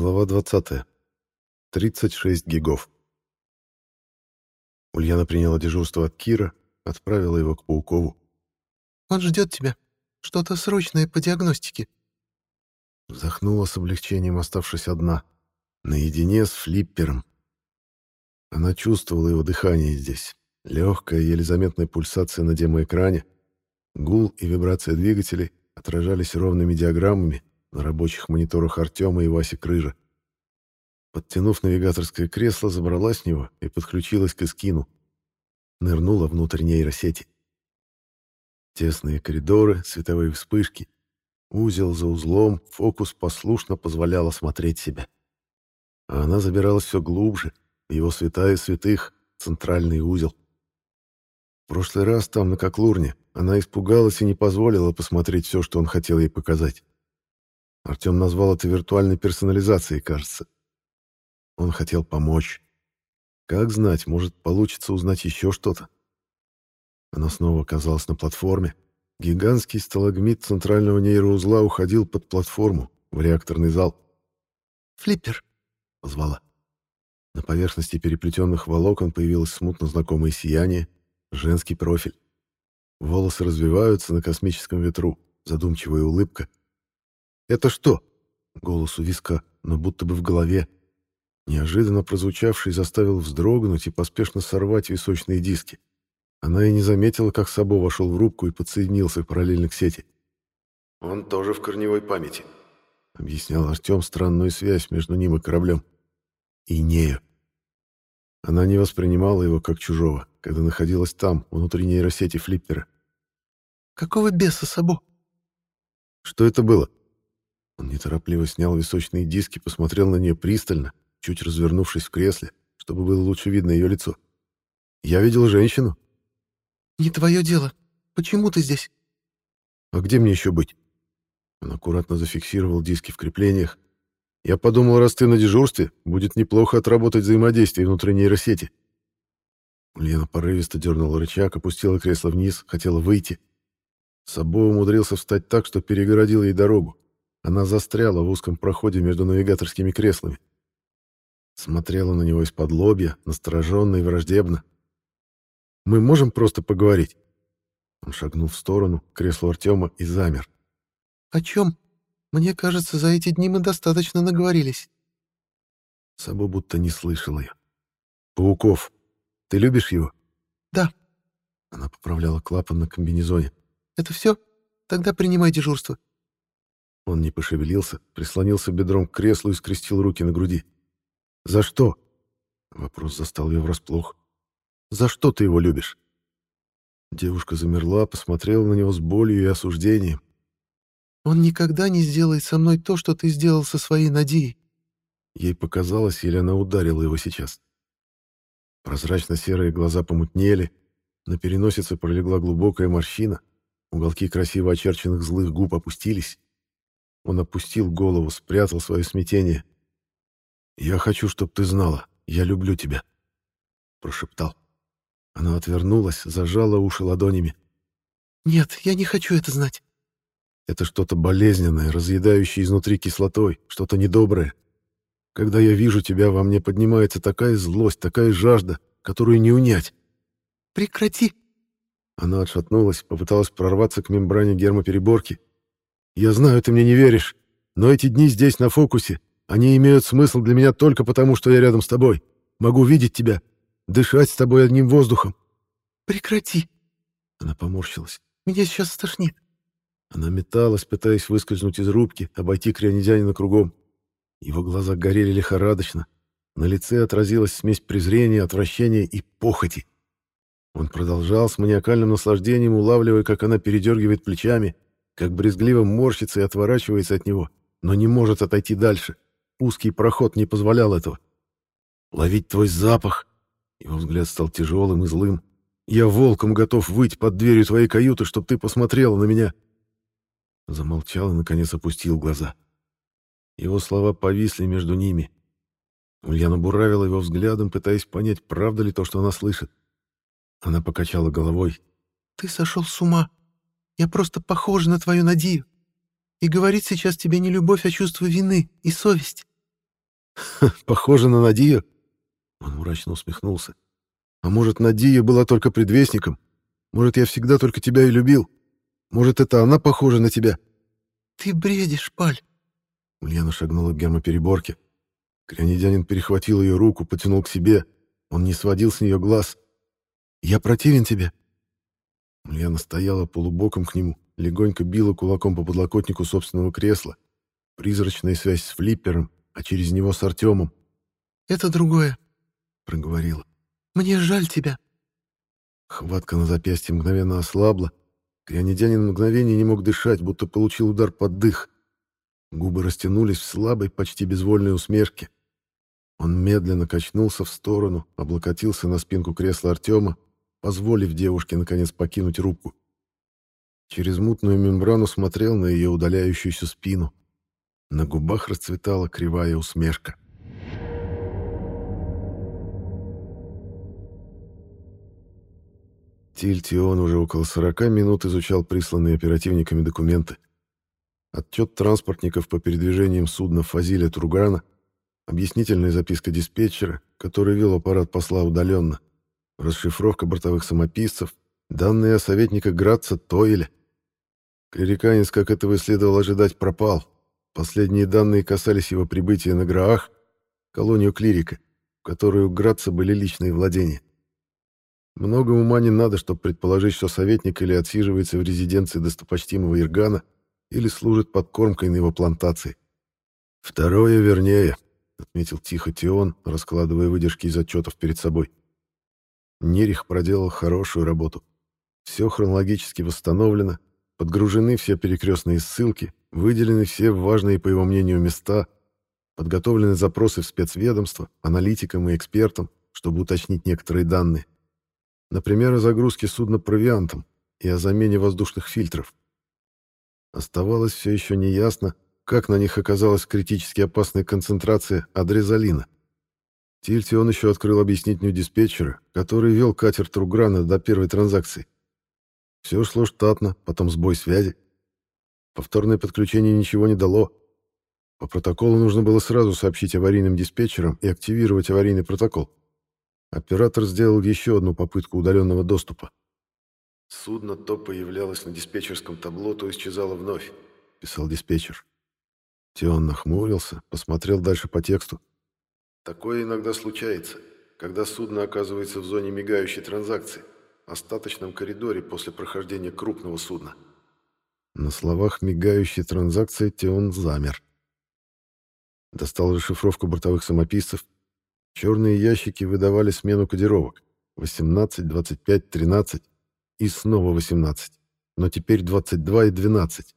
Глава 20. 36 гигов. Ульяна приняла дежурство от Кира, отправила его к Паукову. «Он ждет тебя. Что-то срочное по диагностике». Вздохнула с облегчением, оставшись одна, наедине с флиппером. Она чувствовала его дыхание здесь. Легкая, еле заметная пульсация на демоэкране. Гул и вибрация двигателей отражались ровными диаграммами на рабочих мониторах Артема и Васи Крыжа. Подтянув навигаторское кресло, забралась в него и подключилась к эскину. Нырнула внутрь нейросети. Тесные коридоры, световые вспышки. Узел за узлом, фокус послушно позволял осмотреть себя. А она забиралась все глубже, в его святая святых, центральный узел. В прошлый раз там, на Коклурне, она испугалась и не позволила посмотреть все, что он хотел ей показать. Артем назвал это виртуальной персонализацией, кажется. Он хотел помочь. Как знать, может, получится узнать еще что-то. Она снова оказалась на платформе. Гигантский сталагмит центрального нейроузла уходил под платформу, в реакторный зал. «Флиппер», — позвала. На поверхности переплетенных волокон появилось смутно знакомое сияние, женский профиль. Волосы развиваются на космическом ветру, задумчивая улыбка. «Это что?» — голос у виска, но будто бы в голове. Неожиданно прозвучавший заставил вздрогнуть и поспешно сорвать височные диски. Она и не заметила, как Сабо вошел в рубку и подсоединился параллельно к сети. «Он тоже в корневой памяти», — объяснял Артем странную связь между ним и кораблем. И нею. Она не воспринимала его как чужого, когда находилась там, внутри нейросети Флиппера. «Какого беса, Сабо?» «Что это было?» Он неторопливо снял височные диски, посмотрел на нее пристально, чуть развернувшись в кресле, чтобы было лучше видно ее лицо. «Я видел женщину». «Не твое дело. Почему ты здесь?» «А где мне еще быть?» Он аккуратно зафиксировал диски в креплениях. «Я подумал, раз ты на дежурстве, будет неплохо отработать взаимодействие внутри нейросети». Ульяна порывисто дернула рычаг, опустила кресло вниз, хотела выйти. Сабо умудрился встать так, что перегородил ей дорогу. Она застряла в узком проходе между навигаторскими креслами. Смотрела на него из-под лобья, настороженно и враждебно. «Мы можем просто поговорить?» Он шагнул в сторону, к креслу Артема, и замер. «О чем? Мне кажется, за эти дни мы достаточно наговорились». Сабо будто не слышал ее. «Пауков, ты любишь его?» «Да». Она поправляла клапан на комбинезоне. «Это все? Тогда принимай дежурство». Он не пошевелился, прислонился бедром к креслу и скрестил руки на груди. «За что?» Вопрос застал ее врасплох. «За что ты его любишь?» Девушка замерла, посмотрела на него с болью и осуждением. «Он никогда не сделает со мной то, что ты сделал со своей Надией». Ей показалось, или она ударила его сейчас. Прозрачно-серые глаза помутнели, на переносице пролегла глубокая морщина, уголки красиво очерченных злых губ опустились. Он опустил голову, спрятал свое смятение — «Я хочу, чтобы ты знала, я люблю тебя», — прошептал. Она отвернулась, зажала уши ладонями. «Нет, я не хочу это знать». Это что-то болезненное, разъедающее изнутри кислотой, что-то недоброе. Когда я вижу тебя, во мне поднимается такая злость, такая жажда, которую не унять. «Прекрати!» Она отшатнулась, попыталась прорваться к мембране гермопереборки. «Я знаю, ты мне не веришь, но эти дни здесь, на фокусе, они имеют смысл для меня только потому, что я рядом с тобой. Могу видеть тебя, дышать с тобой одним воздухом. Прекрати. Она поморщилась. Меня сейчас стошнит. Она металась, пытаясь выскользнуть из рубки, обойти крионидянина кругом. Его глаза горели лихорадочно. На лице отразилась смесь презрения, отвращения и похоти. Он продолжал с маниакальным наслаждением, улавливая, как она передергивает плечами, как брезгливо морщится и отворачивается от него, но не может отойти дальше. — Узкий проход не позволял этого. «Ловить твой запах!» Его взгляд стал тяжелым и злым. «Я волком готов выйти под дверью твоей каюты, чтобы ты посмотрела на меня!» Замолчал и, наконец, опустил глаза. Его слова повисли между ними. Ульяна буравила его взглядом, пытаясь понять, правда ли то, что она слышит. Она покачала головой. «Ты сошел с ума. Я просто похожа на твою Надию. И говорить сейчас тебе не любовь, а чувство вины и совесть. Похоже на Надию?» Он мрачно усмехнулся. «А может, Надия была только предвестником? Может, я всегда только тебя и любил? Может, это она похожа на тебя?» «Ты бредишь, Паль!» Ульяна шагнула к гермопереборке. Крянедянин перехватил ее руку, потянул к себе. Он не сводил с нее глаз. «Я противен тебе?» Ульяна стояла полубоком к нему, легонько била кулаком по подлокотнику собственного кресла. Призрачная связь с флиппером, а через него с Артемом. «Это другое», — проговорила. «Мне жаль тебя». Хватка на запястье мгновенно ослабла. Крянедянин мгновение не мог дышать, будто получил удар под дых. Губы растянулись в слабой, почти безвольной усмешке. Он медленно качнулся в сторону, облокотился на спинку кресла Артема, позволив девушке наконец покинуть руку. Через мутную мембрану смотрел на ее удаляющуюся спину. На губах расцветала кривая усмешка. Тильтион уже около 40 минут изучал присланные оперативниками документы. Отчет транспортников по передвижениям судна Фазиля Тургана, объяснительная записка диспетчера, который вел аппарат посла удаленно, расшифровка бортовых самописцев, данные о советниках Градца Тойля. Клериканец, как этого и следовало ожидать, пропал. Последние данные касались его прибытия на Граах, колонию клирика, в которой у Градца были личные владения. Много ума не надо, чтобы предположить, что советник или отсиживается в резиденции достопочтимого Иргана, или служит подкормкой на его плантации. Второе вернее, отметил тихо Тион, раскладывая выдержки из отчетов перед собой. Нерих проделал хорошую работу. Все хронологически восстановлено, подгружены все перекрестные ссылки, выделены все важные, по его мнению, места, подготовлены запросы в спецведомства, аналитикам и экспертам, чтобы уточнить некоторые данные. Например, о загрузке судна провиантом и о замене воздушных фильтров. Оставалось все еще неясно, как на них оказалась критически опасная концентрация адрезалина. Тильти он еще открыл объяснительную диспетчера, который вел катер Труграна до первой транзакции. Все шло штатно, потом сбой связи. Повторное подключение ничего не дало. По протоколу нужно было сразу сообщить аварийным диспетчерам и активировать аварийный протокол. Оператор сделал еще одну попытку удаленного доступа. «Судно то появлялось на диспетчерском табло, то исчезало вновь», — писал диспетчер. Теон нахмурился, посмотрел дальше по тексту. «Такое иногда случается, когда судно оказывается в зоне мигающей транзакции, остаточном коридоре после прохождения крупного судна». На словах «мигающей транзакции» Теон замер. Достал расшифровку бортовых самописцев. Черные ящики выдавали смену кодировок. 18, 25, 13 и снова 18. Но теперь 22 и 12.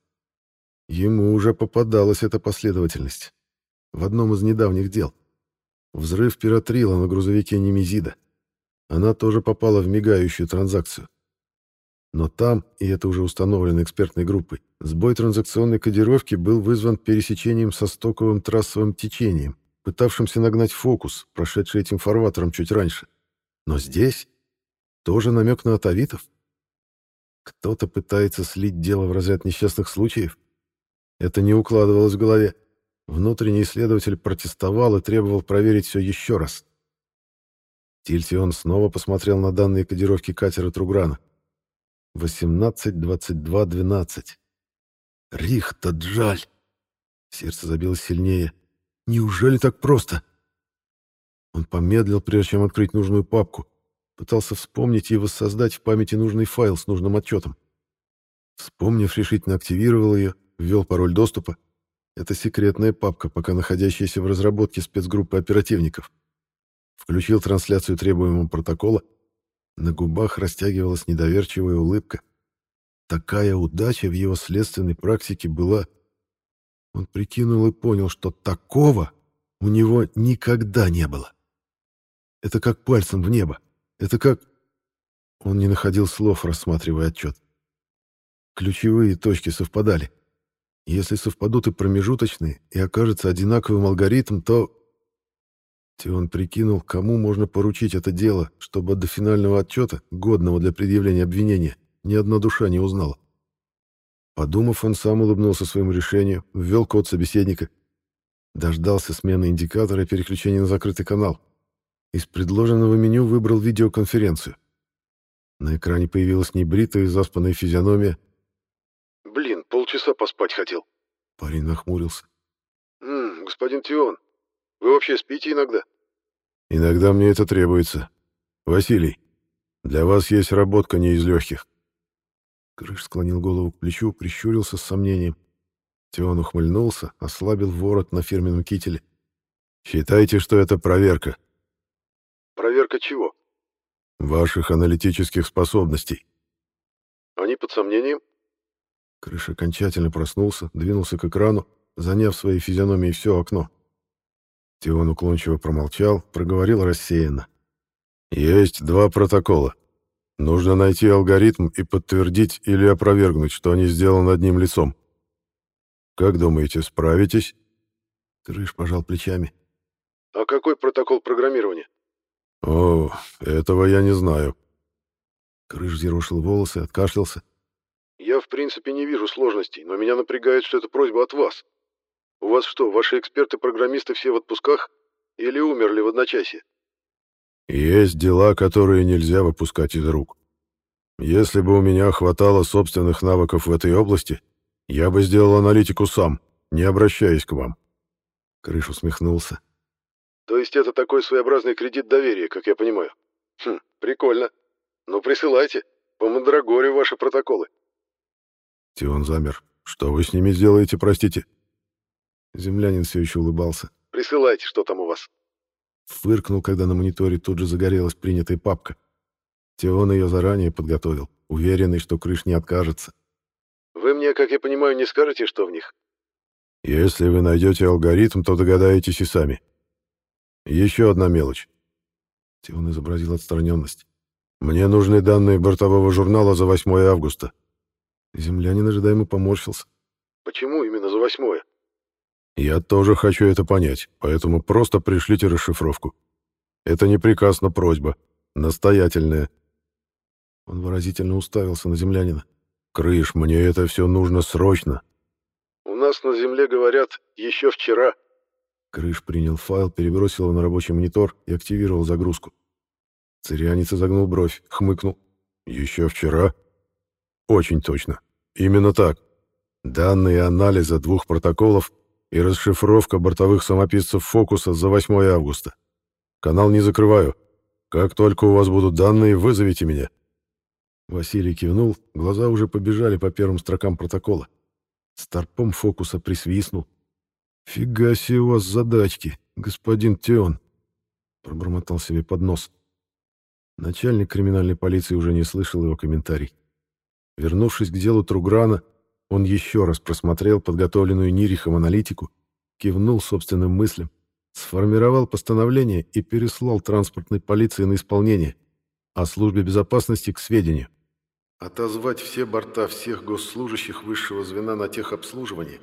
Ему уже попадалась эта последовательность. В одном из недавних дел. Взрыв пиратрила на грузовике Немезида. Она тоже попала в мигающую транзакцию. Но там, и это уже установлено экспертной группой, сбой транзакционной кодировки был вызван пересечением со стоковым трассовым течением, пытавшимся нагнать фокус, прошедший этим фарватером чуть раньше. Но здесь тоже намек на атовитов. Кто-то пытается слить дело в разряд несчастных случаев? Это не укладывалось в голове. Внутренний исследователь протестовал и требовал проверить все еще раз. Тильтион снова посмотрел на данные кодировки катера Труграна. 18-22-12. Рихта, джаль! Сердце забилось сильнее. Неужели так просто? Он помедлил, прежде чем открыть нужную папку. Пытался вспомнить и воссоздать в памяти нужный файл с нужным отчетом. Вспомнив, решительно активировал ее, ввел пароль доступа. Это секретная папка, пока находящаяся в разработке спецгруппы оперативников. Включил трансляцию требуемого протокола. На губах растягивалась недоверчивая улыбка. Такая удача в его следственной практике была... Он прикинул и понял, что такого у него никогда не было. Это как пальцем в небо. Это как... Он не находил слов, рассматривая отчет. Ключевые точки совпадали. Если совпадут и промежуточные, и окажется одинаковым алгоритм, то... Тион прикинул, кому можно поручить это дело, чтобы до финального отчета, годного для предъявления обвинения, ни одна душа не узнала. Подумав, он сам улыбнулся своему решению, ввел код собеседника. Дождался смены индикатора и переключения на закрытый канал. Из предложенного меню выбрал видеоконференцию. На экране появилась небритая и заспанная физиономия. «Блин, полчаса поспать хотел». Парень нахмурился. «М, господин Тион, вы вообще спите иногда?» «Иногда мне это требуется. Василий, для вас есть работка не из легких». Крыш склонил голову к плечу, прищурился с сомнением. Тион ухмыльнулся, ослабил ворот на фирменном кителе. «Считайте, что это проверка». «Проверка чего?» «Ваших аналитических способностей». «Они под сомнением?» Крыш окончательно проснулся, двинулся к экрану, заняв своей физиономией все окно. Тион уклончиво промолчал, проговорил рассеянно. «Есть два протокола. Нужно найти алгоритм и подтвердить или опровергнуть, что они сделаны одним лицом. Как думаете, справитесь?» Крыш пожал плечами. «А какой протокол программирования?» «О, этого я не знаю». Крыш зерошил волосы, откашлялся. «Я, в принципе, не вижу сложностей, но меня напрягает, что это просьба от вас. У вас что, ваши эксперты-программисты все в отпусках? Или умерли в одночасье?» «Есть дела, которые нельзя выпускать из рук. Если бы у меня хватало собственных навыков в этой области, я бы сделал аналитику сам, не обращаясь к вам». Крыш усмехнулся. «То есть это такой своеобразный кредит доверия, как я понимаю? Хм, прикольно. Ну, присылайте. По Мандрагоре ваши протоколы». Тион замер. «Что вы с ними сделаете, простите?» Землянин все еще улыбался. «Присылайте, что там у вас». Фыркнул, когда на мониторе тут же загорелась принятая папка. Тион ее заранее подготовил, уверенный, что крыш не откажется. «Вы мне, как я понимаю, не скажете, что в них?» «Если вы найдете алгоритм, то догадаетесь и сами. Еще одна мелочь». Тион изобразил отстраненность. «Мне нужны данные бортового журнала за 8 августа». Землянин ожидаемо поморщился. «Почему именно за восьмое?» «Я тоже хочу это понять, поэтому просто пришлите расшифровку. Это не приказ, но просьба. Настоятельная». Он выразительно уставился на землянина. «Крыш, мне это все нужно срочно». «У нас на земле говорят, еще вчера». Крыш принял файл, перебросил его на рабочий монитор и активировал загрузку. Цирянец изогнул бровь, хмыкнул. «Еще вчера?» «Очень точно. Именно так. Данные анализа двух протоколов и расшифровка бортовых самописцев «Фокуса» за 8 августа. Канал не закрываю. Как только у вас будут данные, вызовите меня». Василий кивнул, глаза уже побежали по первым строкам протокола. Старпом «Фокуса» присвистнул. «Фига себе у вас задачки, господин Теон», — пробормотал себе под нос. Начальник криминальной полиции уже не слышал его комментарий. Вернувшись к делу Труграна, он еще раз просмотрел подготовленную Нирихом аналитику, кивнул собственным мыслям, сформировал постановление и переслал транспортной полиции на исполнение, а службе безопасности к сведению. Отозвать все борта всех госслужащих высшего звена на техобслуживание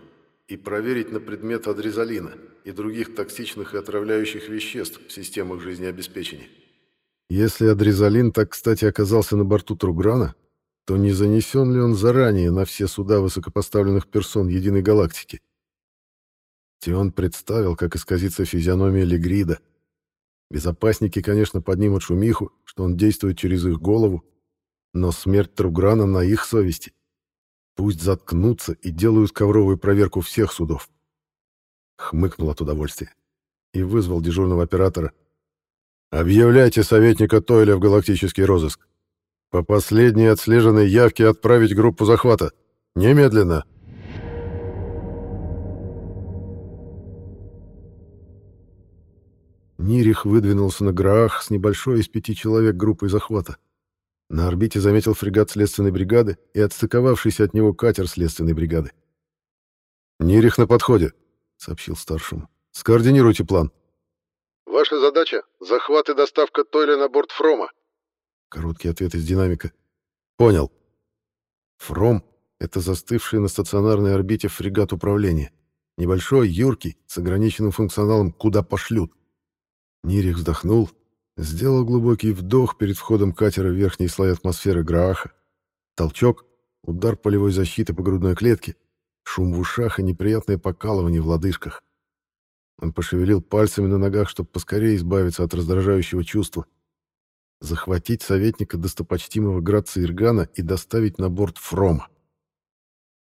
и проверить на предмет адрезалина и других токсичных и отравляющих веществ в системах жизнеобеспечения. Если адрезалин так, кстати, оказался на борту Труграна, то не занесен ли он заранее на все суда высокопоставленных персон единой галактики? Тион представил, как исказится физиономия Легрида. Безопасники, конечно, поднимут шумиху, что он действует через их голову, но смерть Труграна на их совести. Пусть заткнутся и делают ковровую проверку всех судов. Хмыкнул от удовольствия и вызвал дежурного оператора. «Объявляйте советника Тойля в галактический розыск. По последней отслеженной явке отправить группу захвата. Немедленно!» Нирих выдвинулся на Граах с небольшой из пяти человек группой захвата. На орбите заметил фрегат следственной бригады и отстыковавшийся от него катер следственной бригады. «Нирих на подходе», — сообщил старшему. «Скоординируйте план». «Ваша задача — захват и доставка Тойля на борт Фрома», Короткий ответ из динамика. Понял. Фром — это застывший на стационарной орбите фрегат управления. Небольшой, юркий, с ограниченным функционалом «куда пошлют». Нирих вздохнул, сделал глубокий вдох перед входом катера в верхние слои атмосферы Грааха. Толчок, удар полевой защиты по грудной клетке, шум в ушах и неприятное покалывание в лодыжках. Он пошевелил пальцами на ногах, чтобы поскорее избавиться от раздражающего чувства. Захватить советника достопочтимого Граца Иргана и доставить на борт Фрома.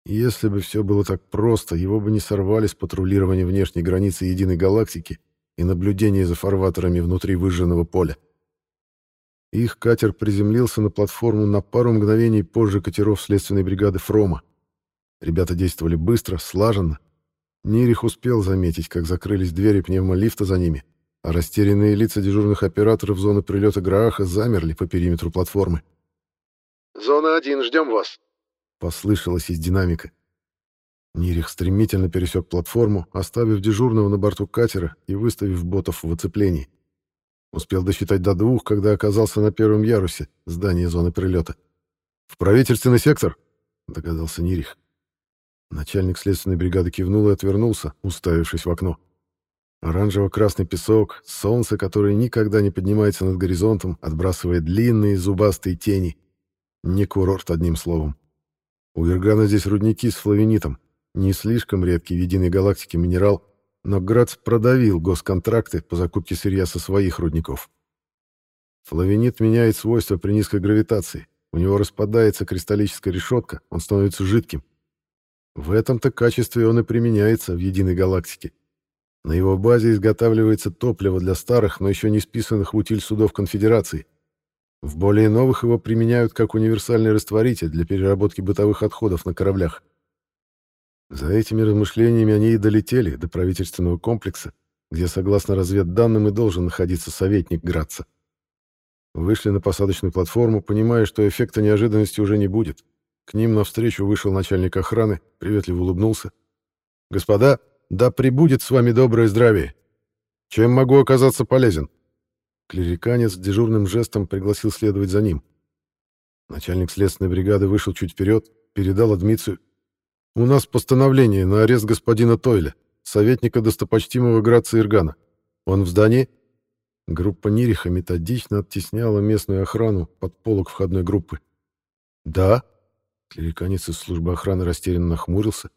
Если бы все было так просто, его бы не сорвали с патрулирования внешней границы Единой Галактики и наблюдения за фарватерами внутри выжженного поля. Их катер приземлился на платформу на пару мгновений позже катеров следственной бригады Фрома. Ребята действовали быстро, слаженно. Нирих успел заметить, как закрылись двери пневмолифта за ними, растерянные лица дежурных операторов зоны прилета Грааха замерли по периметру платформы. «Зона 1, ждем вас!» послышалось из динамика. Нирих стремительно пересек платформу, оставив дежурного на борту катера и выставив ботов в оцеплении. Успел досчитать до двух, когда оказался на первом ярусе здания зоны прилета. «В правительственный сектор!» — догадался Нирих. Начальник следственной бригады кивнул и отвернулся, уставившись в окно. Оранжево-красный песок, солнце, которое никогда не поднимается над горизонтом, отбрасывая длинные зубастые тени. Не курорт, одним словом. У Иргана здесь рудники с флавенитом, не слишком редкий в единой галактике минерал, но Грац продавил госконтракты по закупке сырья со своих рудников. Флавенит меняет свойства при низкой гравитации. У него распадается кристаллическая решетка, он становится жидким. В этом-то качестве он и применяется в единой галактике. На его базе изготавливается топливо для старых, но еще не списанных в утиль судов Конфедерации — в более новых его применяют как универсальный растворитель для переработки бытовых отходов на кораблях. За этими размышлениями они и долетели до правительственного комплекса, где, согласно разведданным, и должен находиться советник Граца. Вышли на посадочную платформу, понимая, что эффекта неожиданности уже не будет. К ним навстречу вышел начальник охраны, приветливо улыбнулся. «Господа, да пребудет с вами доброе здравие. Чем могу оказаться полезен?» Клериканец дежурным жестом пригласил следовать за ним. Начальник следственной бригады вышел чуть вперед, передал адмицию. «У нас постановление на арест господина Тойля, советника достопочтимого Граца Иргана. Он в здании?» Группа Нириха методично оттесняла местную охрану под полок входной группы. «Да?» Клериканец из службы охраны растерянно нахмурился.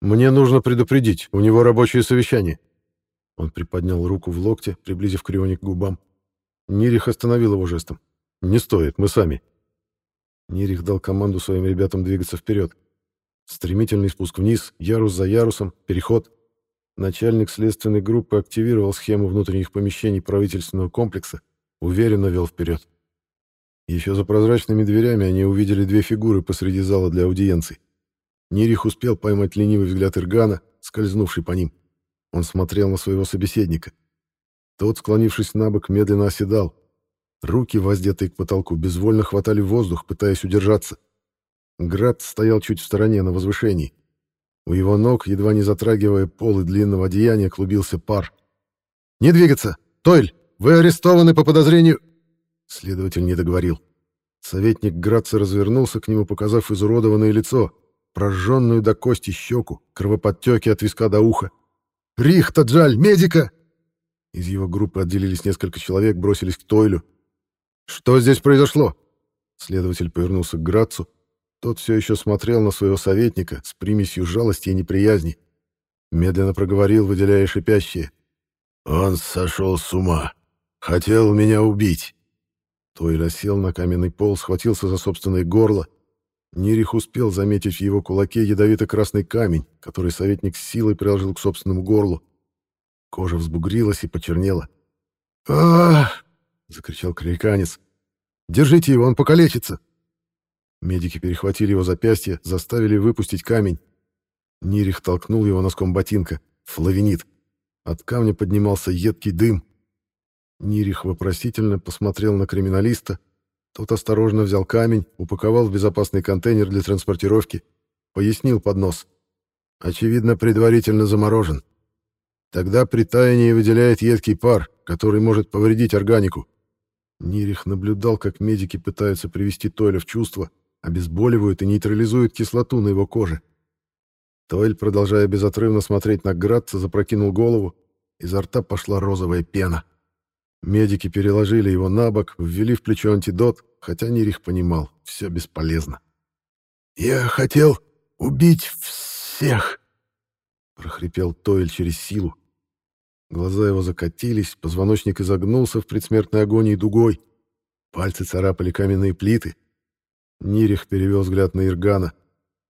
«Мне нужно предупредить, у него рабочее совещание». Он приподнял руку в локте, приблизив крионик к губам. Нирих остановил его жестом. «Не стоит, мы сами». Нирих дал команду своим ребятам двигаться вперед. Стремительный спуск вниз, ярус за ярусом, переход. Начальник следственной группы активировал схему внутренних помещений правительственного комплекса, уверенно вел вперед. Еще за прозрачными дверями они увидели две фигуры посреди зала для аудиенций. Нирих успел поймать ленивый взгляд Иргана, скользнувший по ним. Он смотрел на своего собеседника. Тот, склонившись на бок, медленно оседал. Руки, воздетые к потолку, безвольно хватали воздух, пытаясь удержаться. Град стоял чуть в стороне, на возвышении. У его ног, едва не затрагивая полы длинного одеяния, клубился пар. «Не двигаться! Тойль, вы арестованы по подозрению...» Следователь не договорил. Советник Градца развернулся к нему, показав изуродованное лицо, прожженную до кости щеку, кровоподтеки от виска до уха. «Рихта, Джаль, медика!» Из его группы отделились несколько человек, бросились к Тойлю. «Что здесь произошло?» Следователь повернулся к Грацу. Тот все еще смотрел на своего советника с примесью жалости и неприязни. Медленно проговорил, выделяя шипящее. «Он сошел с ума. Хотел меня убить». Тойль осел на каменный пол, схватился за собственное горло. Нирих успел заметить в его кулаке ядовито-красный камень, который советник с силой приложил к собственному горлу. Кожа взбугрилась и почернела. «Ах!» — закричал криканец. «Держите его, он покалечится!» Медики перехватили его запястье, заставили выпустить камень. Нирих толкнул его носком ботинка. Флавенит. От камня поднимался едкий дым. Нирих вопросительно посмотрел на криминалиста. Тот осторожно взял камень, упаковал в безопасный контейнер для транспортировки. Пояснил под нос. Очевидно, предварительно заморожен. Тогда при таянии выделяет едкий пар, который может повредить органику. Нирих наблюдал, как медики пытаются привести Тойля в чувство, обезболивают и нейтрализуют кислоту на его коже. Тойль, продолжая безотрывно смотреть на Градца, запрокинул голову, изо рта пошла розовая пена. Медики переложили его на бок, ввели в плечо антидот, хотя Нирих понимал, все бесполезно. «Я хотел убить всех!» — прохрипел Тойль через силу. Глаза его закатились, позвоночник изогнулся в предсмертной агонии дугой. Пальцы царапали каменные плиты. Нирих перевел взгляд на Иргана.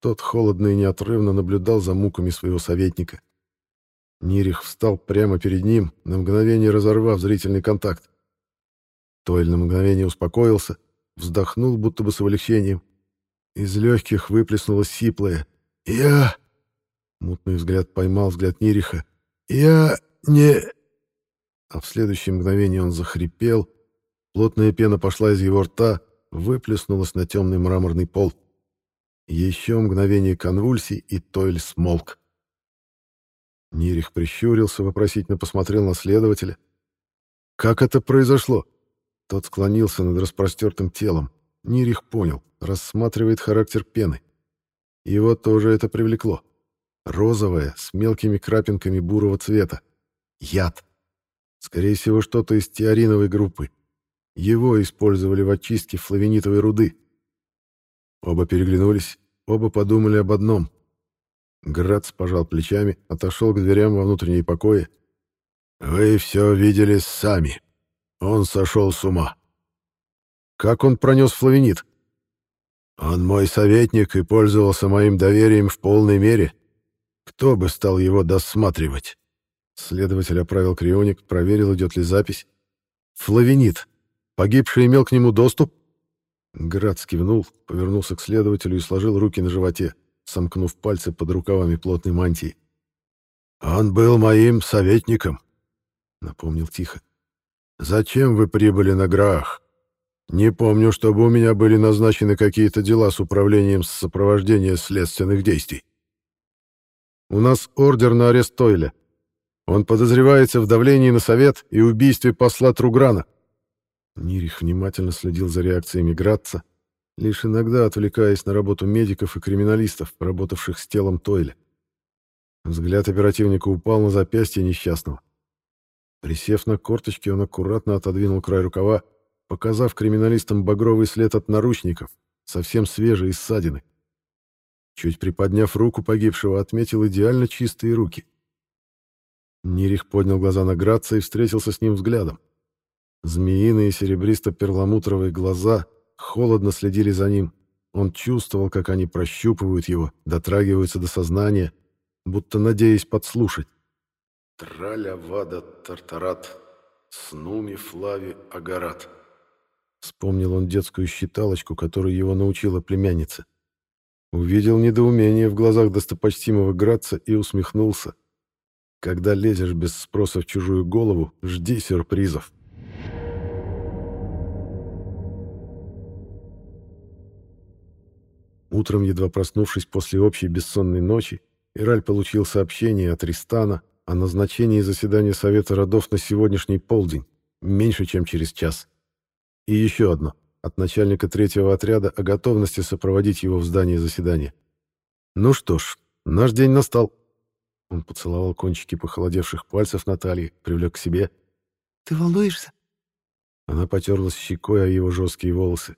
Тот холодно и неотрывно наблюдал за муками своего советника. Нирих встал прямо перед ним, на мгновение разорвав зрительный контакт. Тойль на мгновение успокоился, вздохнул будто бы с облегчением. Из легких выплеснулось сиплое «Я...» Мутный взгляд поймал взгляд Нириха. «Я не...» А в следующее мгновение он захрипел, плотная пена пошла из его рта, выплеснулась на темный мраморный пол. Еще мгновение конвульсий, и Тойль смолк. Нирих прищурился, вопросительно посмотрел на следователя. «Как это произошло?» Тот склонился над распростертым телом. Нирих понял, рассматривает характер пены. Его тоже это привлекло. Розовая, с мелкими крапинками бурого цвета. Яд. Скорее всего, что-то из теориновой группы. Его использовали в очистке флавенитовой руды. Оба переглянулись, оба подумали об одном. Грац пожал плечами, отошел к дверям во внутренние покои. «Вы все видели сами. Он сошел с ума». «Как он пронес флавенит?» «Он мой советник и пользовался моим доверием в полной мере. Кто бы стал его досматривать?» Следователь оправил крионик, проверил, идет ли запись. «Флавенит. Погибший имел к нему доступ?» Град скивнул, повернулся к следователю и сложил руки на животе сомкнув пальцы под рукавами плотной мантии. «Он был моим советником», — напомнил тихо. «Зачем вы прибыли на Граах? Не помню, чтобы у меня были назначены какие-то дела с управлением сопровождения следственных действий». «У нас ордер на арест Тойля. Он подозревается в давлении на совет и убийстве посла Труграна». Нирих внимательно следил за реакциями Градца, лишь иногда отвлекаясь на работу медиков и криминалистов, работавших с телом Тойля. Взгляд оперативника упал на запястье несчастного. Присев на корточки, он аккуратно отодвинул край рукава, показав криминалистам багровый след от наручников, совсем свежие ссадины. Чуть приподняв руку погибшего, отметил идеально чистые руки. Нирих поднял глаза на Граца и встретился с ним взглядом. Змеиные серебристо-перламутровые глаза — холодно следили за ним. Он чувствовал, как они прощупывают его, дотрагиваются до сознания, будто надеясь подслушать. «Траля вада тартарат, снуми флави агарат». Вспомнил он детскую считалочку, которую его научила племянница. Увидел недоумение в глазах достопочтимого Граца и усмехнулся. Когда лезешь без спроса в чужую голову, жди сюрпризов. Утром, едва проснувшись после общей бессонной ночи, Ираль получил сообщение от Ристана о назначении заседания Совета родов на сегодняшний полдень, меньше, чем через час. И еще одно, от начальника третьего отряда о готовности сопроводить его в здании заседания. «Ну что ж, наш день настал». Он поцеловал кончики похолодевших пальцев Натальи, привлек к себе. «Ты волнуешься?» Она потерлась щекой о его жесткие волосы.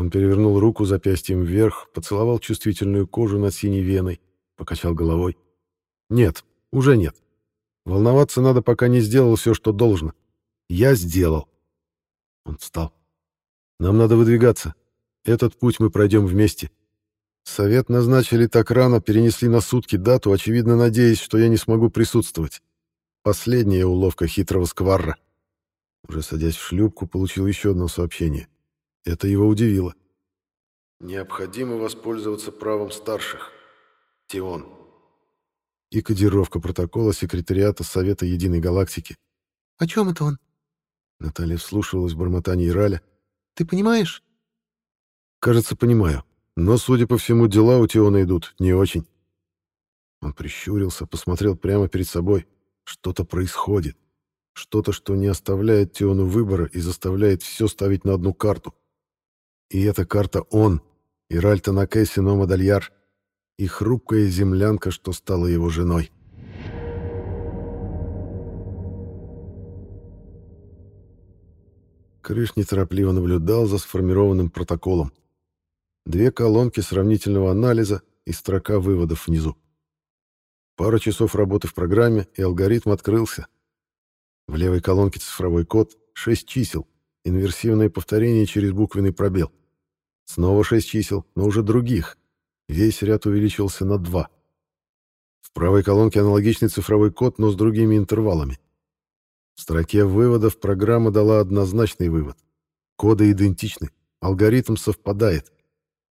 Он перевернул руку запястьем вверх, поцеловал чувствительную кожу над синей веной, покачал головой. «Нет, уже нет. Волноваться надо, пока не сделал все, что должно. Я сделал». Он встал. «Нам надо выдвигаться. Этот путь мы пройдем вместе. Совет назначили так рано, перенесли на сутки дату, очевидно надеясь, что я не смогу присутствовать. Последняя уловка хитрого скварра». Уже садясь в шлюпку, получил еще одно сообщение. Это его удивило. «Необходимо воспользоваться правом старших. Тион». И кодировка протокола секретариата Совета Единой Галактики. «О чем это он?» Наталья вслушивалась в бормотание Ираля. «Ты понимаешь?» «Кажется, понимаю. Но, судя по всему, дела у Тиона идут не очень». Он прищурился, посмотрел прямо перед собой. Что-то происходит. Что-то, что не оставляет Тиону выбора и заставляет все ставить на одну карту. И эта карта он, Иральта Накесси Номадальяр, и хрупкая землянка, что стала его женой. Крыш неторопливо наблюдал за сформированным протоколом. Две колонки сравнительного анализа и строка выводов внизу. Пара часов работы в программе, и алгоритм открылся. В левой колонке цифровой код, 6 чисел, инверсивное повторение через буквенный пробел. Снова 6 чисел, но уже других. Весь ряд увеличился на 2. В правой колонке аналогичный цифровой код, но с другими интервалами. В строке выводов программа дала однозначный вывод. Коды идентичны, алгоритм совпадает.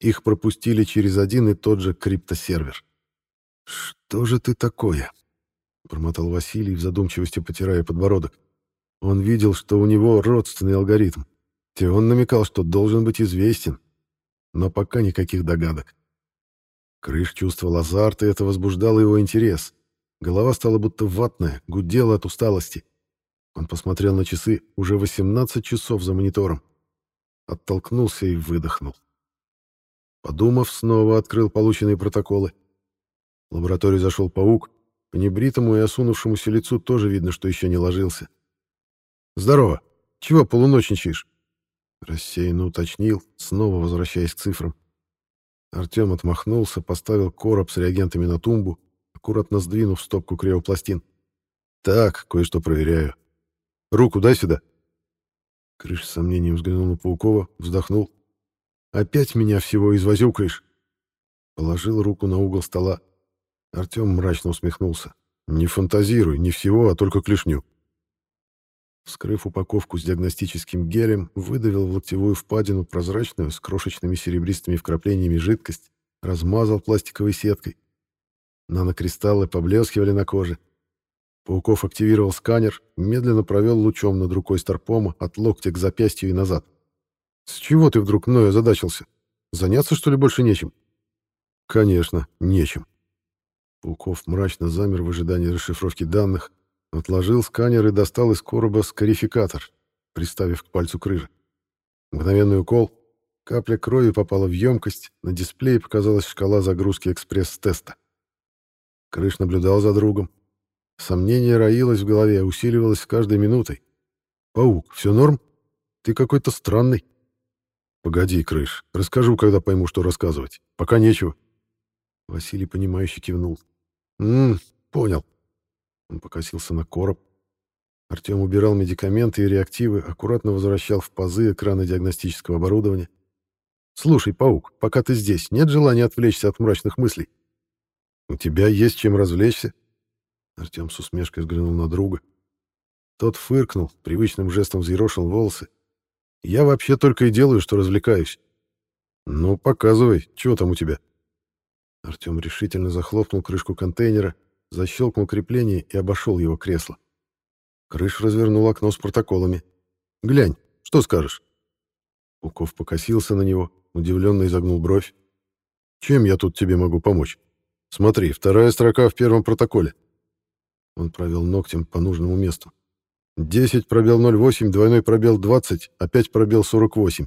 Их пропустили через один и тот же криптосервер. «Что же ты такое?» — промотал Василий в задумчивости, потирая подбородок. Он видел, что у него родственный алгоритм. И он намекал, что должен быть известен. Но пока никаких догадок. Крыш чувствовал азарт, и это возбуждало его интерес. Голова стала будто ватная, гудела от усталости. Он посмотрел на часы, уже 18 часов за монитором. Оттолкнулся и выдохнул. Подумав, снова открыл полученные протоколы. В лабораторию зашел паук. По небритому и осунувшемуся лицу тоже видно, что еще не ложился. «Здорово! Чего полуночничаешь?» Рассеянно уточнил, снова возвращаясь к цифрам. Артем отмахнулся, поставил короб с реагентами на тумбу, аккуратно сдвинув стопку криопластин. «Так, кое-что проверяю. Руку дай сюда». Крыш с сомнением взглянул на Паукова, вздохнул. «Опять меня всего извозюкаешь?» Положил руку на угол стола. Артем мрачно усмехнулся. «Не фантазируй, не всего, а только клешню». Вскрыв упаковку с диагностическим гелем, выдавил в локтевую впадину прозрачную с крошечными серебристыми вкраплениями жидкость, размазал пластиковой сеткой. Нанокристаллы поблескивали на коже. Пауков активировал сканер, медленно провел лучом над рукой Старпома от локтя к запястью и назад. «С чего ты вдруг мною озадачился? Заняться, что ли, больше нечем?» «Конечно, нечем». Пауков мрачно замер в ожидании расшифровки данных, отложил сканер и достал из короба скарификатор, приставив к пальцу крыжа. Мгновенный укол, капля крови попала в емкость, на дисплее показалась шкала загрузки экспресс-теста. Крыш наблюдал за другом. Сомнение роилось в голове, усиливалось с каждой минутой. «Паук, все норм? Ты какой-то странный». «Погоди, Крыш, расскажу, когда пойму, что рассказывать. Пока нечего». Василий, понимающе кивнул. «М, понял». Он покосился на короб. Артем убирал медикаменты и реактивы, аккуратно возвращал в пазы экраны диагностического оборудования. «Слушай, паук, пока ты здесь, нет желания отвлечься от мрачных мыслей?» «У тебя есть чем развлечься?» Артем с усмешкой взглянул на друга. Тот фыркнул, привычным жестом взъерошил волосы. «Я вообще только и делаю, что развлекаюсь». «Ну, показывай, чего там у тебя?» Артем решительно захлопнул крышку контейнера, защелкнул крепление и обошел его кресло. Крыш развернул окно с протоколами. «Глянь, что скажешь?» Уков покосился на него, удивленно изогнул бровь. «Чем я тут тебе могу помочь? Смотри, вторая строка в первом протоколе». Он провел ногтем по нужному месту. 10 пробел 08, двойной пробел 20, опять пробел 48.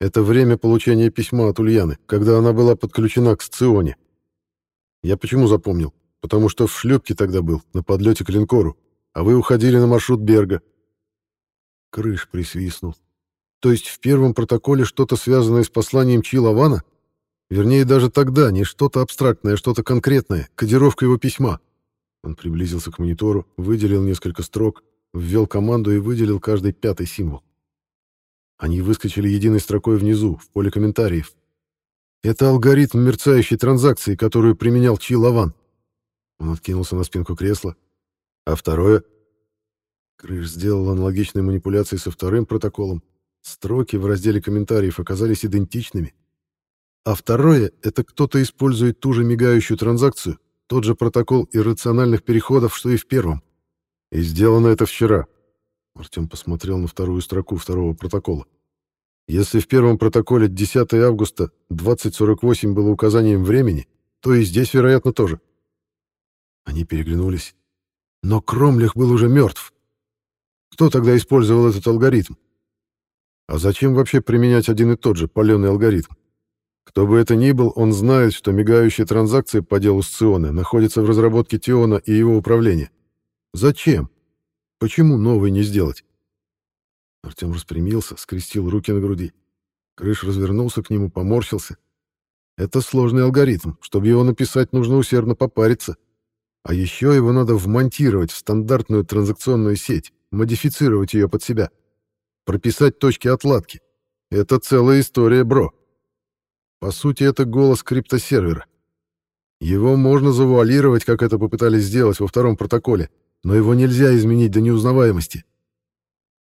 Это время получения письма от Ульяны, когда она была подключена к Сционе. Я почему запомнил? Потому что в шлюпке тогда был, на подлете к линкору, а вы уходили на маршрут Берга. Крыш присвистнул. То есть в первом протоколе что-то связанное с посланием Чи Лавана? Вернее, даже тогда не что-то абстрактное, а что-то конкретное, кодировка его письма. Он приблизился к монитору, выделил несколько строк, ввел команду и выделил каждый пятый символ. Они выскочили единой строкой внизу, в поле комментариев. Это алгоритм мерцающей транзакции, которую применял Чи Лаван. Он откинулся на спинку кресла. А второе? Крыш сделал аналогичные манипуляции со вторым протоколом. Строки в разделе комментариев оказались идентичными. А второе — это кто-то использует ту же мигающую транзакцию, тот же протокол иррациональных переходов, что и в первом. И сделано это вчера. Артем посмотрел на вторую строку второго протокола. Если в первом протоколе 10 августа 2048 было указанием времени, то и здесь, вероятно, тоже. Они переглянулись. Но Кромлях был уже мертв. Кто тогда использовал этот алгоритм? А зачем вообще применять один и тот же паленый алгоритм? Кто бы это ни был, он знает, что мигающая транзакция по делу Сционы находится в разработке Тиона и его управления. Зачем? Почему новый не сделать? Артем распрямился, скрестил руки на груди. Крыш развернулся к нему, поморщился. Это сложный алгоритм. Чтобы его написать, нужно усердно попариться. А еще его надо вмонтировать в стандартную транзакционную сеть, модифицировать ее под себя. Прописать точки отладки. Это целая история, бро. По сути, это голос криптосервера. Его можно завуалировать, как это попытались сделать во втором протоколе, но его нельзя изменить до неузнаваемости.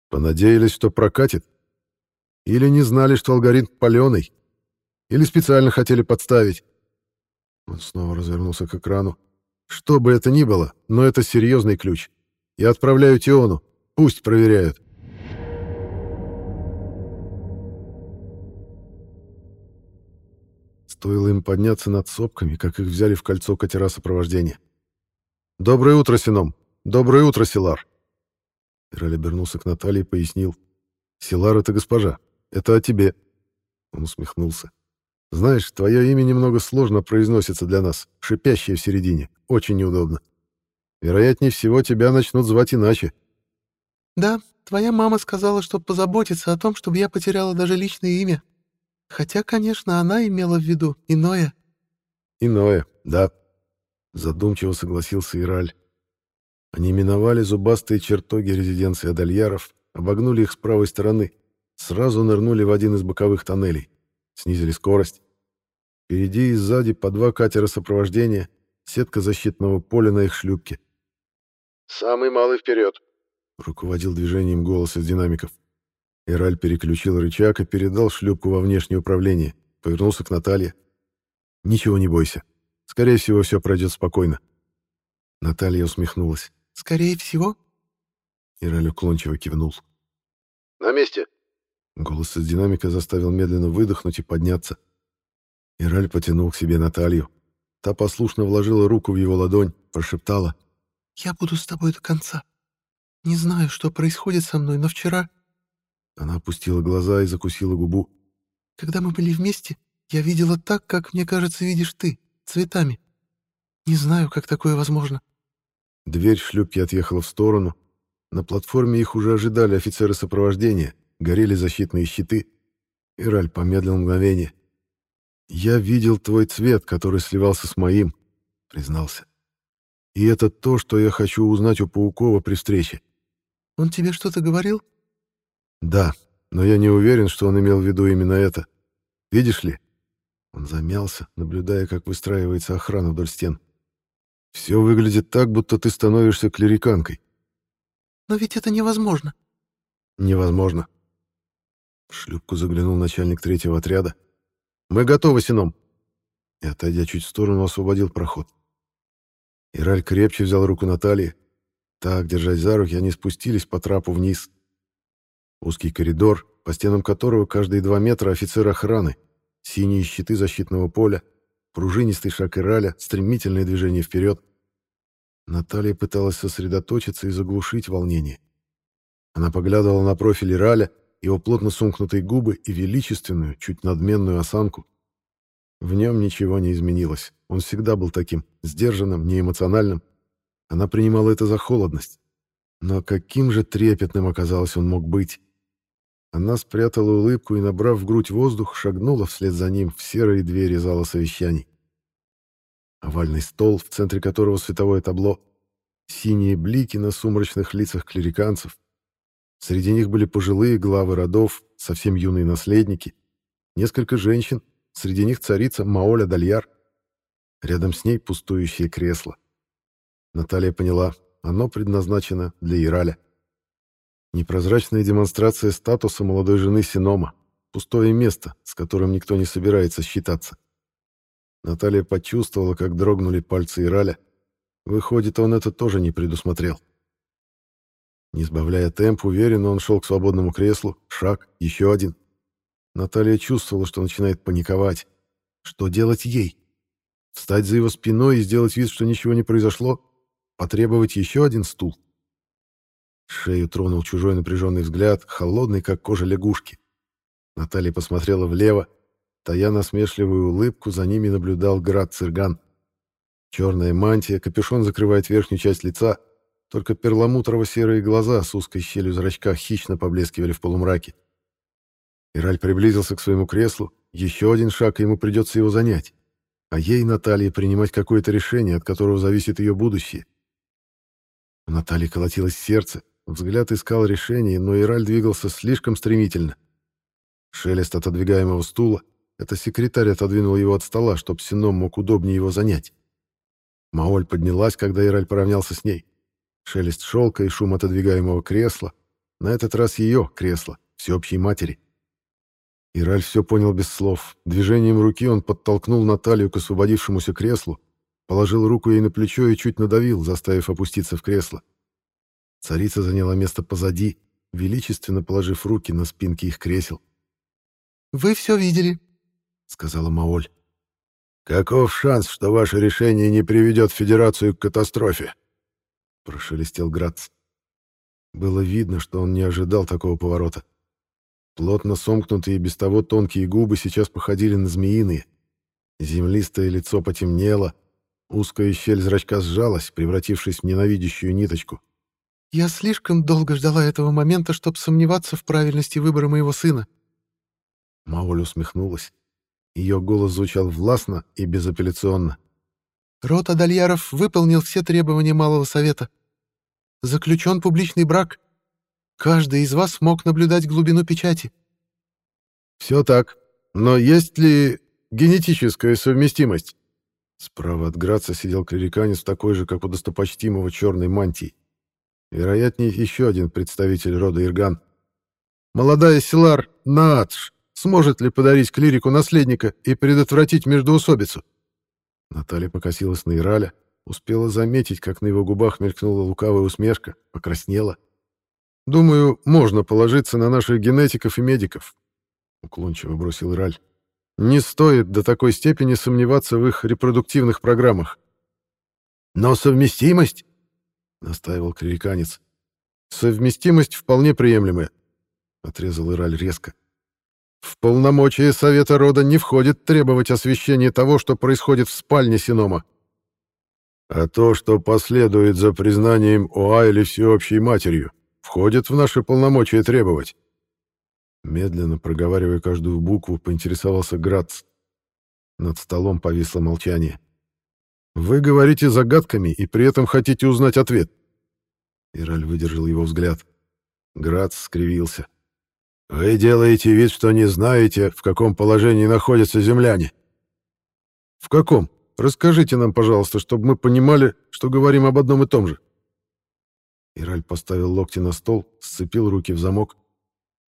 Понадеялись, что прокатит? Или не знали, что алгоритм паленый? Или специально хотели подставить? Он снова развернулся к экрану. Что бы это ни было, но это серьезный ключ. Я отправляю Тиону. Пусть проверяют. Стоило им подняться над сопками, как их взяли в кольцо катера сопровождения. «Доброе утро, Сином! Доброе утро, Силар!» Ираль обернулся к Наталье и пояснил. «Силар — это госпожа. Это о тебе». Он усмехнулся. «Знаешь, твое имя немного сложно произносится для нас, шипящее в середине. Очень неудобно. Вероятнее всего, тебя начнут звать иначе». «Да, твоя мама сказала, что позаботится о том, чтобы я потеряла даже личное имя», Хотя, конечно, она имела в виду иное. Иное, да. Задумчиво согласился Ираль. Они миновали зубастые чертоги резиденции Адальяров, обогнули их с правой стороны, сразу нырнули в один из боковых тоннелей, снизили скорость. Впереди и сзади по два катера сопровождения, сетка защитного поля на их шлюпке. «Самый малый вперед!» — руководил движением голос из динамиков. Ираль переключил рычаг и передал шлюпку во внешнее управление. Повернулся к Наталье. «Ничего не бойся. Скорее всего, все пройдет спокойно». Наталья усмехнулась. «Скорее всего?» Ираль уклончиво кивнул. «На месте!» Голос из динамика заставил медленно выдохнуть и подняться. Ираль потянул к себе Наталью. Та послушно вложила руку в его ладонь, прошептала. «Я буду с тобой до конца. Не знаю, что происходит со мной, но вчера она опустила глаза и закусила губу. «Когда мы были вместе, я видела так, как, мне кажется, видишь ты, цветами. Не знаю, как такое возможно». Дверь шлюпки отъехала в сторону. На платформе их уже ожидали офицеры сопровождения, горели защитные щиты. Ираль помедлил мгновение. «Я видел твой цвет, который сливался с моим», — признался. «И это то, что я хочу узнать у Паукова при встрече». «Он тебе что-то говорил?» Да, но я не уверен, что он имел в виду именно это. Видишь ли? Он замялся, наблюдая, как выстраивается охрана вдоль стен. Все выглядит так, будто ты становишься клериканкой. Но ведь это невозможно. Невозможно. В шлюпку заглянул начальник третьего отряда. Мы готовы, Сином. И, отойдя чуть в сторону, освободил проход. Ираль крепче взял руку Натальи. Так, держась за руки, они спустились по трапу вниз. Узкий коридор, по стенам которого каждые два метра офицер охраны, синие щиты защитного поля, пружинистый шаг Ираля, стремительное движение вперед. Наталья пыталась сосредоточиться и заглушить волнение. Она поглядывала на профиль Ираля, его плотно сомкнутые губы и величественную, чуть надменную осанку. В нем ничего не изменилось. Он всегда был таким, сдержанным, неэмоциональным. Она принимала это за холодность. Но каким же трепетным, оказалось, он мог быть. Она спрятала улыбку и, набрав в грудь воздух, шагнула вслед за ним в серые двери зала совещаний. Овальный стол, в центре которого световое табло, синие блики на сумрачных лицах клириканцев. Среди них были пожилые главы родов, совсем юные наследники, несколько женщин, среди них царица Маоля Дальяр. Рядом с ней пустующее кресло. Наталья поняла, оно предназначено для Ираля. Непрозрачная демонстрация статуса молодой жены Синома. Пустое место, с которым никто не собирается считаться. Наталья почувствовала, как дрогнули пальцы Ираля. Выходит, он это тоже не предусмотрел. Не сбавляя темп, уверенно он шел к свободному креслу. Шаг, еще один. Наталья чувствовала, что начинает паниковать. Что делать ей? Встать за его спиной и сделать вид, что ничего не произошло? Потребовать еще один стул? Шею тронул чужой напряженный взгляд, холодный, как кожа лягушки. Наталья посмотрела влево. Тая насмешливую улыбку, за ними наблюдал град цирган. Черная мантия, капюшон закрывает верхнюю часть лица, только перламутрово-серые глаза с узкой щелью зрачка хищно поблескивали в полумраке. Ираль приблизился к своему креслу. Еще один шаг, и ему придется его занять. а ей, Наталье, принимать какое-то решение, от которого зависит ее будущее. У Натальи колотилось сердце, взгляд искал решение, но Ираль двигался слишком стремительно. Шелест отодвигаемого стула — это секретарь отодвинул его от стола, чтобы Сином мог удобнее его занять. Маоль поднялась, когда Ираль поравнялся с ней. Шелест шелка и шум отодвигаемого кресла. На этот раз ее кресло, всеобщей матери. Ираль все понял без слов. Движением руки он подтолкнул Наталью к освободившемуся креслу, положил руку ей на плечо и чуть надавил, заставив опуститься в кресло. Царица заняла место позади, величественно положив руки на спинки их кресел. «Вы все видели», — сказала Маоль. «Каков шанс, что ваше решение не приведет Федерацию к катастрофе?» — прошелестел Грац. Было видно, что он не ожидал такого поворота. Плотно сомкнутые и без того тонкие губы сейчас походили на змеиные. Землистое лицо потемнело, узкая щель зрачка сжалась, превратившись в ненавидящую ниточку. «Я слишком долго ждала этого момента, чтобы сомневаться в правильности выбора моего сына». Мауль усмехнулась. Ее голос звучал властно и безапелляционно. «Рот Адальяров выполнил все требования Малого Совета. Заключен публичный брак. Каждый из вас мог наблюдать глубину печати. Все так. Но есть ли генетическая совместимость? Справа от Граца сидел клериканец в такой же, как у достопочтимого, черной мантии. Вероятнее, еще один представитель рода Ирган. Молодая Силар Наадж сможет ли подарить клирику наследника и предотвратить междоусобицу? Наталья покосилась на Ираля, успела заметить, как на его губах мелькнула лукавая усмешка, покраснела. Думаю, можно положиться на наших генетиков и медиков, уклончиво бросил Раль. Не стоит до такой степени сомневаться в их репродуктивных программах. Но совместимость, настаивал клириканец. Совместимость вполне приемлемая, отрезал Ираль резко. В полномочия Совета рода не входит требовать освещения того, что происходит в спальне Синома. А то, что последует за признанием Оайли всеобщей матерью, входит в наши полномочия требовать. Медленно проговаривая каждую букву, поинтересовался Грац. Над столом повисло молчание. «Вы говорите загадками и при этом хотите узнать ответ». Ираль выдержал его взгляд. Грац скривился. «Вы делаете вид, что не знаете, в каком положении находятся земляне». «В каком? Расскажите нам, пожалуйста, чтобы мы понимали, что говорим об одном и том же». Ираль поставил локти на стол, сцепил руки в замок.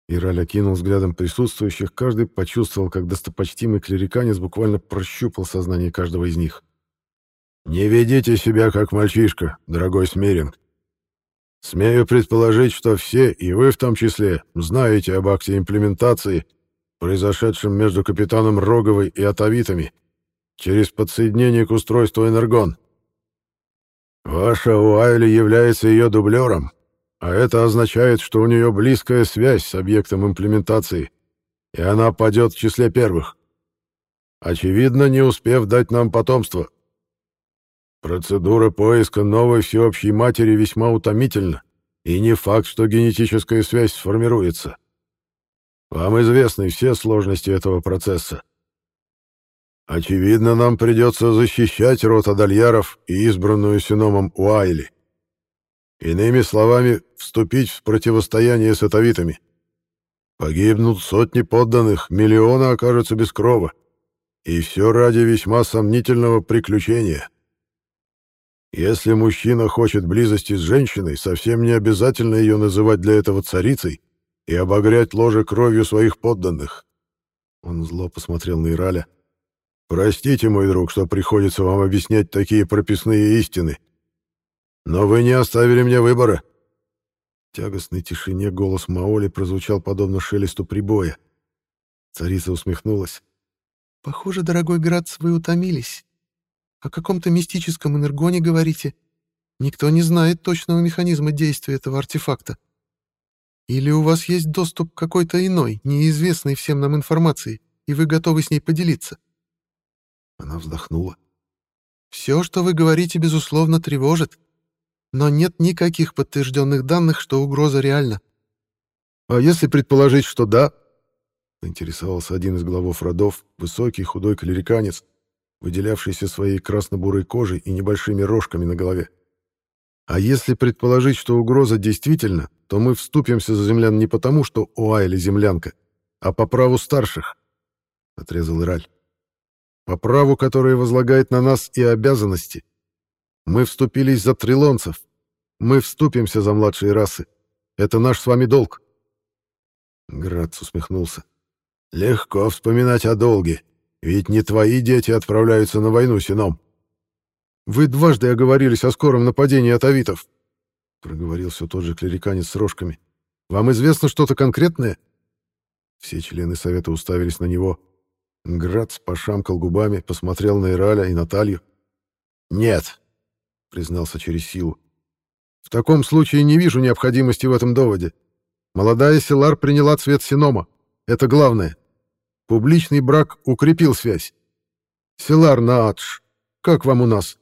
Ираль окинул взглядом присутствующих, каждый почувствовал, как достопочтимый клериканец буквально прощупал сознание каждого из них. «Не ведите себя как мальчишка, дорогой Смиринг. Смею предположить, что все, и вы в том числе, знаете об акте имплементации, произошедшем между капитаном Роговой и Атавитами, через подсоединение к устройству Энергон. Ваша Уайли является ее дублером, а это означает, что у нее близкая связь с объектом имплементации, и она падет в числе первых. Очевидно, не успев дать нам потомство. Процедура поиска новой всеобщей матери весьма утомительна, и не факт, что генетическая связь сформируется. Вам известны все сложности этого процесса. Очевидно, нам придется защищать род Адальяров и избранную Синомом Уайли. Иными словами, вступить в противостояние с атовитами. Погибнут сотни подданных, миллионы окажутся без крова. И все ради весьма сомнительного приключения. Если мужчина хочет близости с женщиной, совсем не обязательно ее называть для этого царицей и обогрять ложе кровью своих подданных. Он зло посмотрел на Ираля. Простите, мой друг, что приходится вам объяснять такие прописные истины. Но вы не оставили мне выбора. В тягостной тишине голос Маоли прозвучал подобно шелесту прибоя. Царица усмехнулась. «Похоже, дорогой Грац, вы утомились. О каком-то мистическом энергоне говорите. Никто не знает точного механизма действия этого артефакта. Или у вас есть доступ к какой-то иной, неизвестной всем нам информации, и вы готовы с ней поделиться?» Она вздохнула. «Все, что вы говорите, безусловно, тревожит. Но нет никаких подтвержденных данных, что угроза реальна». «А если предположить, что да?» Поинтересовался один из главов родов, высокий, худой клериканец. выделявшийся своей красно-бурой кожей и небольшими рожками на голове. А если предположить, что угроза действительно, то мы вступимся за землян не потому, что Уа или землянка, а по праву старших, — отрезал Ираль. По праву, которое возлагает на нас и обязанности. Мы вступились за трилонцев. Мы вступимся за младшие расы. Это наш с вами долг. Грац усмехнулся. Легко вспоминать о долге, ведь не твои дети отправляются на войну сином. Вы дважды оговорились о скором нападении атавитов, проговорил все тот же клериканец с рожками. Вам известно что-то конкретное? Все члены совета уставились на него. Грац пошамкал губами, посмотрел на Ираля и Наталью. «Нет», — признался через силу. «В таком случае не вижу необходимости в этом доводе. Молодая Силар приняла цвет Синома. Это главное. Публичный брак укрепил связь. Силар Наадж, как вам у нас?»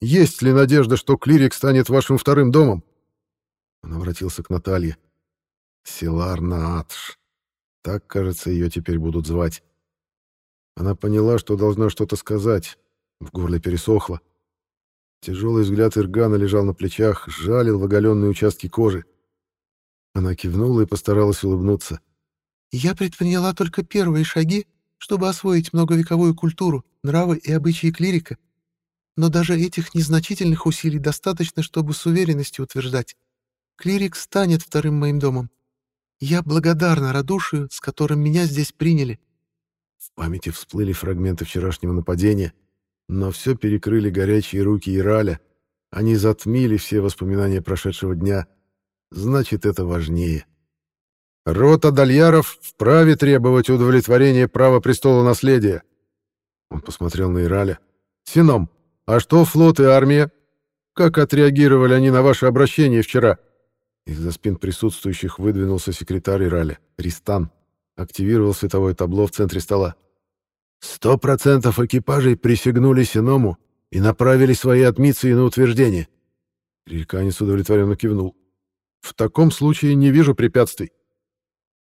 Есть ли надежда, что клирик станет вашим вторым домом?» Он обратился к Наталье. «Силар Наатш. Так, кажется, ее теперь будут звать». Она поняла, что должна что-то сказать. В горле пересохло. Тяжелый взгляд Иргана лежал на плечах, жалил в оголенные участки кожи. Она кивнула и постаралась улыбнуться. «Я предприняла только первые шаги, чтобы освоить многовековую культуру, нравы и обычаи клирика», но даже этих незначительных усилий достаточно, чтобы с уверенностью утверждать. Клирик станет вторым моим домом. Я благодарна радушию, с которым меня здесь приняли. В памяти всплыли фрагменты вчерашнего нападения, но все перекрыли горячие руки Ираля. Они затмили все воспоминания прошедшего дня. Значит, это важнее. Рота Дальяров вправе требовать удовлетворения права престола наследия. Он посмотрел на Ираля. Сином, «А что флот и армия? Как отреагировали они на ваше обращение вчера?» Из-за спин присутствующих выдвинулся секретарь Ираля, Ристан. Активировал световое табло в центре стола. «Сто процентов экипажей присягнули Синому и направили свои отмиции на утверждение». Риканец удовлетворенно кивнул. «В таком случае не вижу препятствий».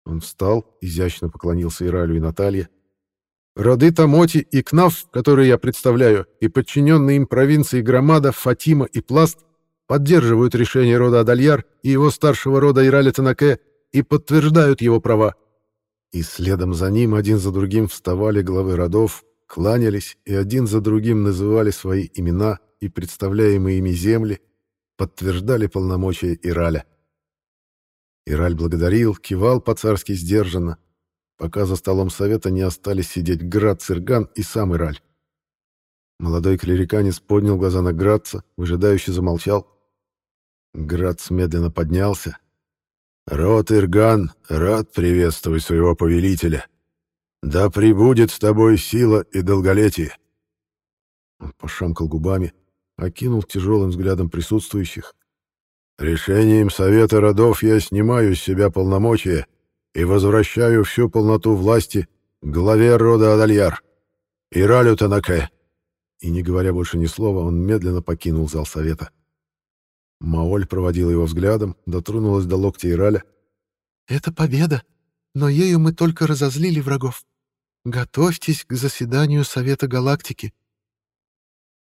Он встал, изящно поклонился Иралю и Наталье, Роды Тамоти и Кнаф, которые я представляю, и подчиненные им провинции Громада, Фатима и Пласт поддерживают решение рода Адальяр и его старшего рода Ираля Танаке и подтверждают его права. И следом за ним один за другим вставали главы родов, кланялись и один за другим называли свои имена и представляемые ими земли, подтверждали полномочия Ираля. Ираль благодарил, кивал по-царски сдержанно, пока за столом совета не остались сидеть Град, Цирган и сам Ираль. Молодой клериканец поднял глаза на Градца, выжидающе замолчал. Градц медленно поднялся. «Рот Ирган, рад приветствовать своего повелителя. Да прибудет с тобой сила и долголетие». Он пошамкал губами, окинул тяжелым взглядом присутствующих. «Решением Совета Родов я снимаю с себя полномочия и возвращаю всю полноту власти главе рода Адальяр, Иралю Танаке». И, не говоря больше ни слова, он медленно покинул зал совета. Маоль проводила его взглядом, дотронулась до локтя Ираля. «Это победа, но ею мы только разозлили врагов. Готовьтесь к заседанию Совета Галактики».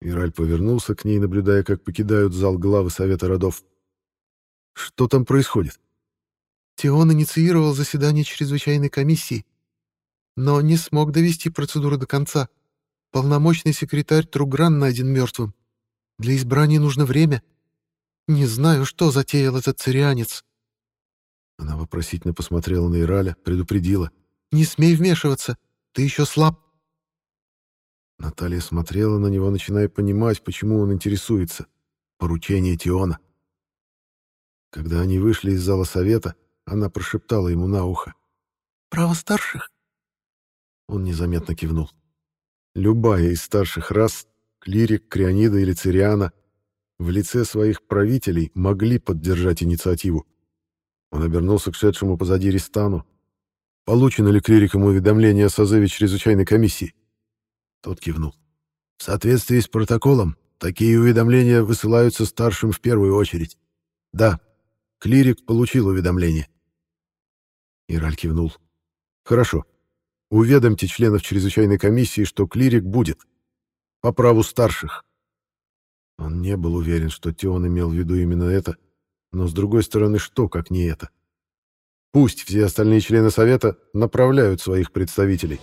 Ираль повернулся к ней, наблюдая, как покидают зал главы Совета Родов. «Что там происходит?» Тион инициировал заседание чрезвычайной комиссии, но не смог довести процедуру до конца. Полномочный секретарь Тругран найден мертвым. Для избрания нужно время. Не знаю, что затеял этот цирианец. Она вопросительно посмотрела на Ираля, предупредила. «Не смей вмешиваться, ты еще слаб». Наталья смотрела на него, начиная понимать, почему он интересуется. Поручение Тиона. Когда они вышли из зала совета, она прошептала ему на ухо. «Право старших?» Он незаметно кивнул. Любая из старших рас, клирик, крионида или цириана, в лице своих правителей могли поддержать инициативу. Он обернулся к шедшему позади Ристану. «Получено ли клирикам уведомление о созыве чрезвычайной комиссии?» Тот кивнул. «В соответствии с протоколом, такие уведомления высылаются старшим в первую очередь. Да, клирик получил уведомление. Ираль кивнул. «Хорошо. Уведомьте членов чрезвычайной комиссии, что клирик будет. по праву старших. Он не был уверен, что Теон имел в виду именно это, но, с другой стороны, что, как не это? Пусть все остальные члены Совета направляют своих представителей.